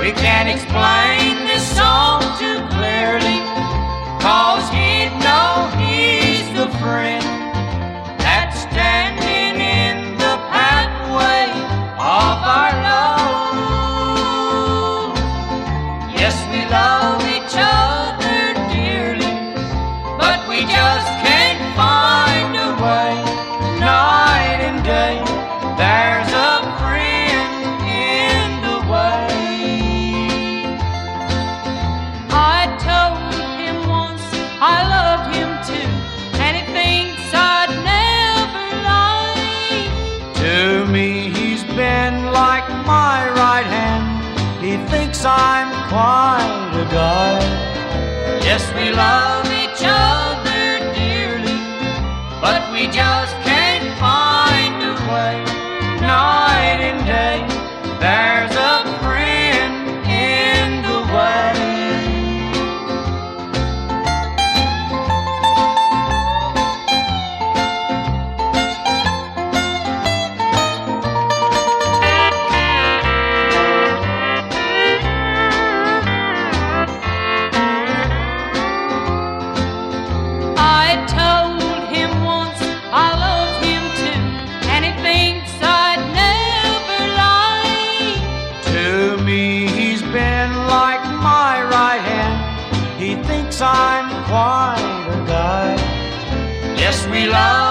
We can't explain this song to clear. thinks I'm quite a guy. Yes, we love. she thinks I'm quite a guy. Yes, we love.